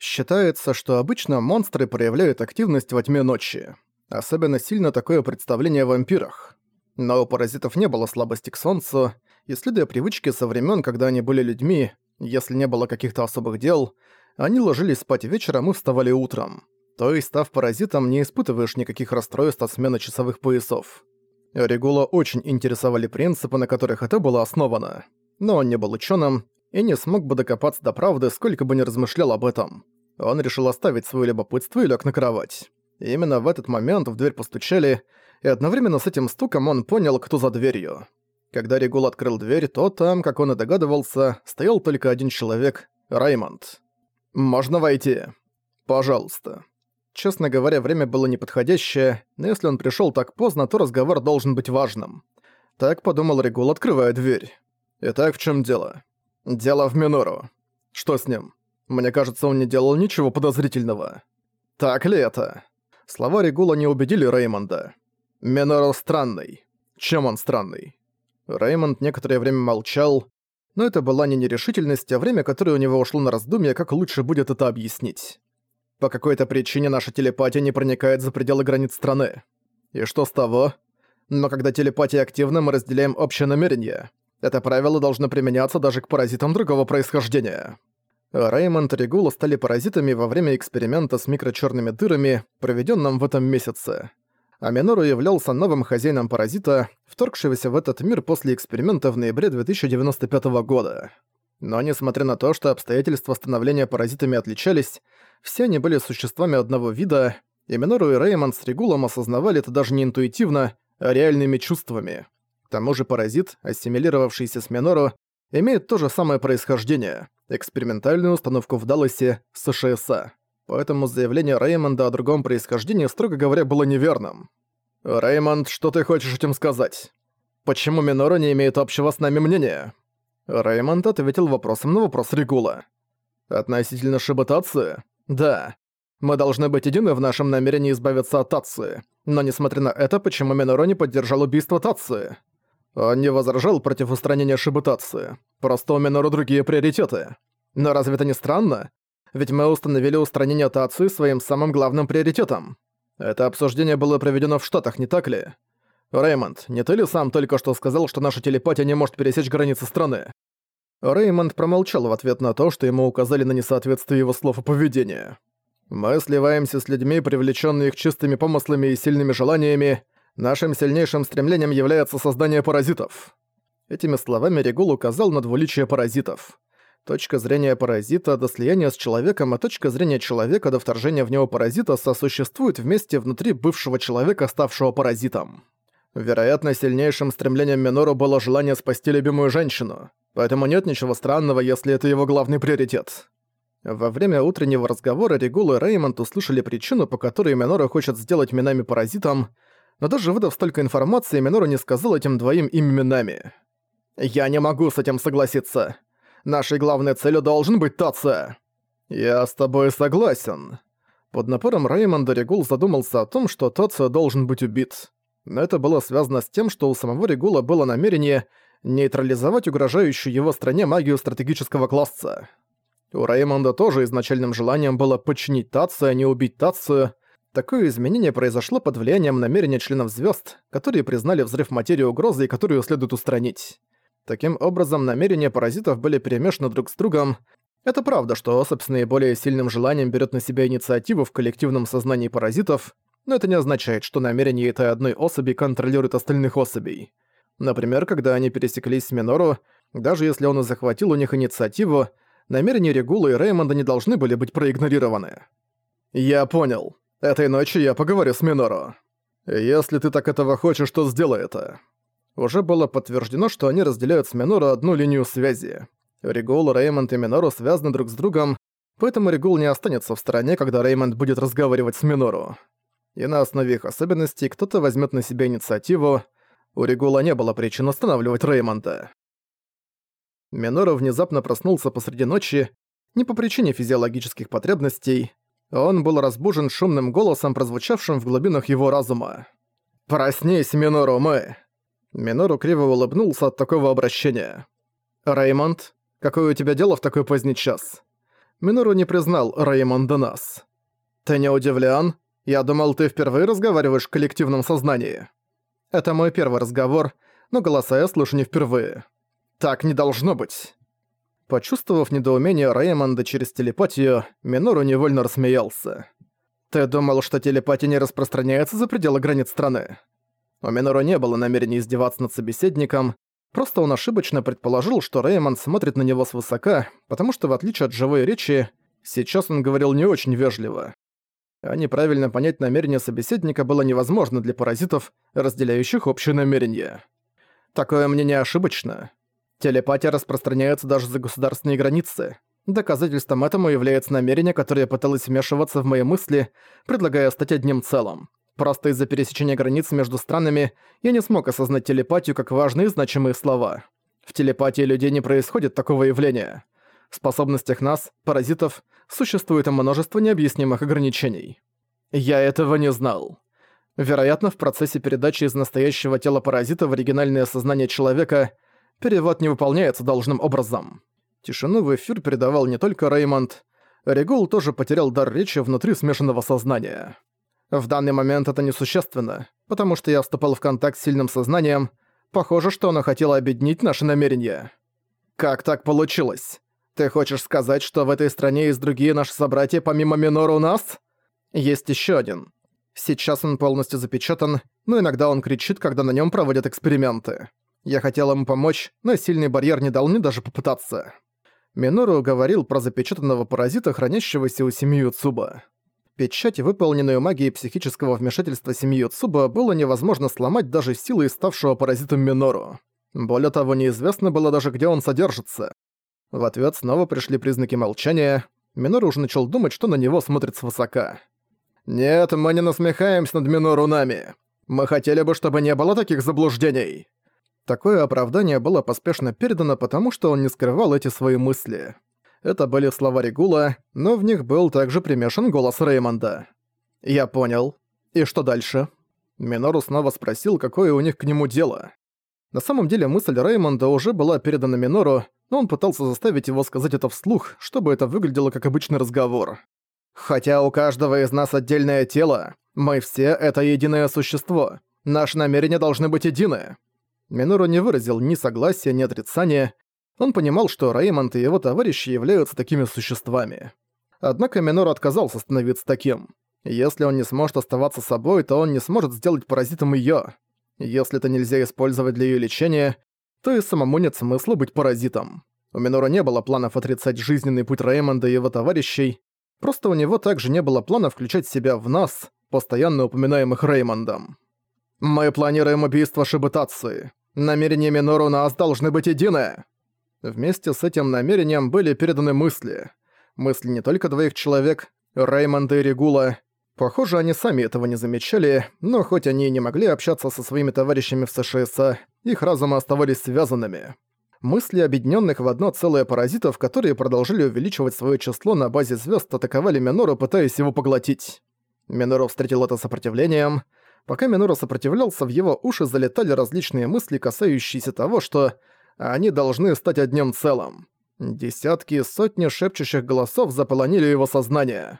Считается, что обычно монстры проявляют активность во тьме ночи. Особенно сильно такое представление о вампирах. Но у паразитов не было слабости к солнцу, и следуя привычке со времен, когда они были людьми, если не было каких-то особых дел, они ложились спать вечером и вставали утром. То есть, став паразитом, не испытываешь никаких расстройств от смены часовых поясов. Регула очень интересовали принципы, на которых это было основано. Но он не был ученым и не смог бы докопаться до правды, сколько бы ни размышлял об этом. Он решил оставить свое любопытство и лег на кровать. И именно в этот момент в дверь постучали, и одновременно с этим стуком он понял, кто за дверью. Когда Регул открыл дверь, то там, как он и догадывался, стоял только один человек — Раймонд. «Можно войти?» «Пожалуйста». Честно говоря, время было неподходящее, но если он пришёл так поздно, то разговор должен быть важным. Так подумал Регул, открывая дверь. «Итак, в чём дело?» «Дело в Минору. Что с ним? Мне кажется, он не делал ничего подозрительного». «Так ли это?» Слова Регула не убедили Реймонда. «Минору странный. Чем он странный?» Реймонд некоторое время молчал, но это была не нерешительность, а время, которое у него ушло на раздумье, как лучше будет это объяснить. По какой-то причине наша телепатия не проникает за пределы границ страны. И что с того? Но когда телепатия активна, мы разделяем общее намерение. Это правило должно применяться даже к паразитам другого происхождения. Реймонд и Регула стали паразитами во время эксперимента с микрочерными дырами, проведенном в этом месяце а Минору являлся новым хозяином паразита, вторгшегося в этот мир после эксперимента в ноябре 2095 года. Но несмотря на то, что обстоятельства становления паразитами отличались, все они были существами одного вида, и Минору и Реймонд с Регулом осознавали это даже не интуитивно, а реальными чувствами. К тому же паразит, ассимилировавшийся с Минору, имеет то же самое происхождение – экспериментальную установку в Далласе США поэтому заявление Реймонда о другом происхождении, строго говоря, было неверным. «Реймонд, что ты хочешь этим сказать? Почему Минора не имеет общего с нами мнения?» Реймонд ответил вопросом на вопрос Регула. «Относительно Шибатации? Да. Мы должны быть едины в нашем намерении избавиться от Тации. Но несмотря на это, почему Миноро не поддержал убийство Тации? Он не возражал против устранения Шибутации. Просто у Миноро другие приоритеты. Но разве это не странно? ведь мы установили устранение Тацию своим самым главным приоритетом. Это обсуждение было проведено в Штатах, не так ли? Реймонд, не ты ли сам только что сказал, что наша телепатия не может пересечь границы страны? Реймонд промолчал в ответ на то, что ему указали на несоответствие его слов и поведения. Мы сливаемся с людьми, привлечённые их чистыми помыслами и сильными желаниями. Нашим сильнейшим стремлением является создание паразитов. Этими словами Регул указал на двуличие паразитов. Точка зрения паразита до слияния с человеком, а точка зрения человека до вторжения в него паразита сосуществуют вместе внутри бывшего человека, ставшего паразитом. Вероятно, сильнейшим стремлением Минору было желание спасти любимую женщину, поэтому нет ничего странного, если это его главный приоритет. Во время утреннего разговора Регул и Реймонд услышали причину, по которой Минору хочет сделать Минами паразитом, но даже выдав столько информации, Минору не сказал этим двоим им именами. «Я не могу с этим согласиться. Нашей главной целью должен быть Таца. Я с тобой согласен. Под напором Реймонда Регул задумался о том, что Таца должен быть убит. Но это было связано с тем, что у самого Регула было намерение нейтрализовать угрожающую его стране магию стратегического класса. У Реймонда тоже изначальным желанием было подчинить Тацию, а не убить Тацию. Такое изменение произошло под влиянием намерения членов звезд, которые признали взрыв материи угрозой, которую следует устранить. Таким образом, намерения паразитов были перемешаны друг с другом. Это правда, что особь с наиболее сильным желанием берет на себя инициативу в коллективном сознании паразитов, но это не означает, что намерения этой одной особи контролируют остальных особей. Например, когда они пересеклись с Минору, даже если он и захватил у них инициативу, намерения Регула и Реймонда не должны были быть проигнорированы. «Я понял. Этой ночью я поговорю с Минору. Если ты так этого хочешь, то сделай это уже было подтверждено, что они разделяют с Минору одну линию связи. Регул, Реймонд и Минору связаны друг с другом, поэтому Регул не останется в стороне, когда Реймонд будет разговаривать с Минору. И на основе их особенностей кто-то возьмет на себя инициативу. У Регула не было причин останавливать Реймонда. Минору внезапно проснулся посреди ночи, не по причине физиологических потребностей, он был разбужен шумным голосом, прозвучавшим в глубинах его разума. «Проснись, Минору, мы!» Минору криво улыбнулся от такого обращения. «Реймонд, какое у тебя дело в такой поздний час?» Минору не признал Реймонда Нас. «Ты не удивлен? Я думал, ты впервые разговариваешь в коллективном сознании». «Это мой первый разговор, но голоса я слышу не впервые. Так не должно быть». Почувствовав недоумение Реймонда через телепатию, Минору невольно рассмеялся. «Ты думал, что телепатия не распространяется за пределы границ страны?» У Минору не было намерения издеваться над собеседником, просто он ошибочно предположил, что Реймонд смотрит на него свысока, потому что, в отличие от живой речи, сейчас он говорил не очень вежливо. А неправильно понять намерение собеседника было невозможно для паразитов, разделяющих общее намерение. Такое мнение ошибочно. Телепатия распространяется даже за государственные границы. Доказательством этому является намерение, которое пыталось вмешиваться в мои мысли, предлагая стать одним целым. Просто из-за пересечения границ между странами я не смог осознать телепатию как важные и значимые слова. В телепатии людей не происходит такого явления. В способностях нас, паразитов, существует множество необъяснимых ограничений. Я этого не знал. Вероятно, в процессе передачи из настоящего тела паразита в оригинальное сознание человека – перевод не выполняется должным образом. Тишину в эфир передавал не только Реймонд. Регул тоже потерял дар речи внутри смешанного сознания. В данный момент это несущественно, потому что я вступал в контакт с сильным сознанием. Похоже, что оно хотело объединить наши намерения. Как так получилось? Ты хочешь сказать, что в этой стране есть другие наши собратья помимо Минора у нас? Есть еще один. Сейчас он полностью запечатан, но иногда он кричит, когда на нем проводят эксперименты. Я хотел ему помочь, но сильный барьер не дал мне даже попытаться. Минору говорил про запечатанного паразита, хранящегося у семьи Цуба. Печать, выполненную магией психического вмешательства семьи Цуба, было невозможно сломать даже силой ставшего паразитом Минору. Более того, неизвестно было даже, где он содержится. В ответ снова пришли признаки молчания. Минору уже начал думать, что на него смотрит свысока. «Нет, мы не насмехаемся над Минору нами. Мы хотели бы, чтобы не было таких заблуждений». Такое оправдание было поспешно передано, потому что он не скрывал эти свои мысли. Это были слова Регула, но в них был также примешан голос Реймонда. «Я понял. И что дальше?» Минору снова спросил, какое у них к нему дело. На самом деле мысль Реймонда уже была передана Минору, но он пытался заставить его сказать это вслух, чтобы это выглядело как обычный разговор. «Хотя у каждого из нас отдельное тело, мы все — это единое существо. Наши намерения должны быть едины. Минору не выразил ни согласия, ни отрицания. Он понимал, что Реймонд и его товарищи являются такими существами. Однако Минору отказался становиться таким. Если он не сможет оставаться собой, то он не сможет сделать паразитом её. Если это нельзя использовать для её лечения, то и самому нет смысла быть паразитом. У Минору не было планов отрицать жизненный путь Реймонда и его товарищей, просто у него также не было плана включать себя в нас, постоянно упоминаемых Реймондом. «Мы планируем убийство Шибутации. Намерения Минору у нас должны быть едины. Вместе с этим намерением были переданы мысли. Мысли не только двоих человек, Реймонда и Регула. Похоже, они сами этого не замечали, но хоть они и не могли общаться со своими товарищами в США, их разумы оставались связанными. Мысли объединенных в одно целое паразитов, которые продолжили увеличивать свое число на базе звезд, атаковали Минору, пытаясь его поглотить. Минору встретил это сопротивлением — Пока Минору сопротивлялся, в его уши залетали различные мысли, касающиеся того, что они должны стать одним целым. Десятки и сотни шепчущих голосов заполонили его сознание.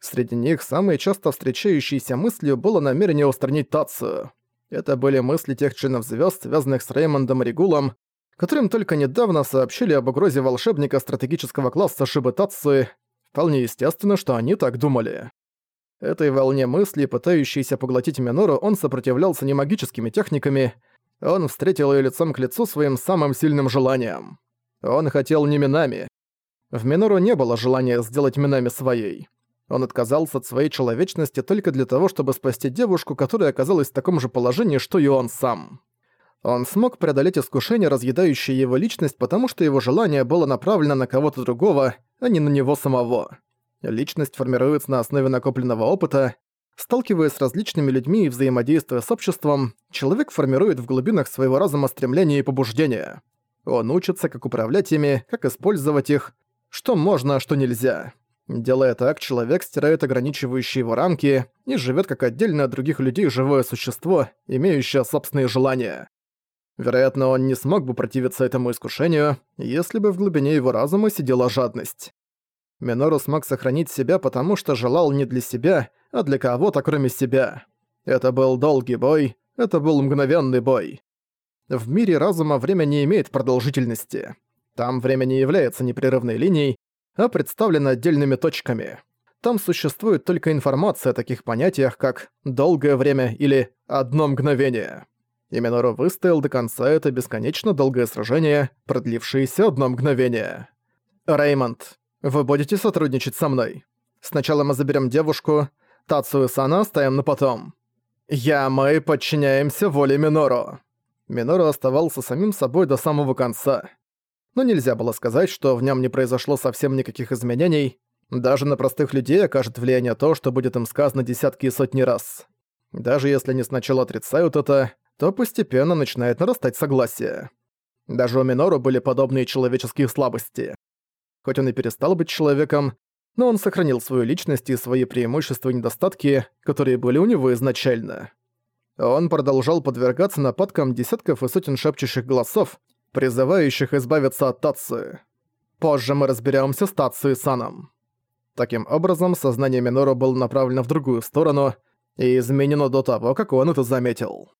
Среди них самой часто встречающейся мыслью было намерение устранить Тацию. Это были мысли тех членов звезд, связанных с Реймондом Регулом, которым только недавно сообщили об угрозе волшебника стратегического класса Шибы Тацию. Вполне естественно, что они так думали. Этой волне мысли, пытающейся поглотить Минору, он сопротивлялся не магическими техниками, он встретил ее лицом к лицу своим самым сильным желанием. Он хотел не Минами. В Минору не было желания сделать Минами своей. Он отказался от своей человечности только для того, чтобы спасти девушку, которая оказалась в таком же положении, что и он сам. Он смог преодолеть искушение, разъедающее его личность, потому что его желание было направлено на кого-то другого, а не на него самого. Личность формируется на основе накопленного опыта. Сталкиваясь с различными людьми и взаимодействуя с обществом, человек формирует в глубинах своего разума стремления и побуждения. Он учится, как управлять ими, как использовать их, что можно, а что нельзя. Делая так, человек стирает ограничивающие его рамки и живет как отдельно от других людей живое существо, имеющее собственные желания. Вероятно, он не смог бы противиться этому искушению, если бы в глубине его разума сидела жадность. Минору смог сохранить себя, потому что желал не для себя, а для кого-то кроме себя. Это был долгий бой, это был мгновенный бой. В мире разума время не имеет продолжительности. Там время не является непрерывной линией, а представлено отдельными точками. Там существует только информация о таких понятиях, как «долгое время» или «одно мгновение». И Минору выстоял до конца это бесконечно долгое сражение, продлившееся одно мгновение. «Реймонд, вы будете сотрудничать со мной? Сначала мы заберем девушку, Тацию Сана оставим на потом. Я, мы подчиняемся воле Минору». Минору оставался самим собой до самого конца. Но нельзя было сказать, что в нем не произошло совсем никаких изменений, даже на простых людей окажет влияние то, что будет им сказано десятки и сотни раз. Даже если они сначала отрицают это, то постепенно начинает нарастать согласие. Даже у Минору были подобные человеческие слабости. Хоть он и перестал быть человеком, но он сохранил свою личность и свои преимущества и недостатки, которые были у него изначально. Он продолжал подвергаться нападкам десятков и сотен шепчущих голосов, призывающих избавиться от Татсы. Позже мы разберемся с и Саном. Таким образом, сознание Минору было направлено в другую сторону и изменено до того, как он это заметил.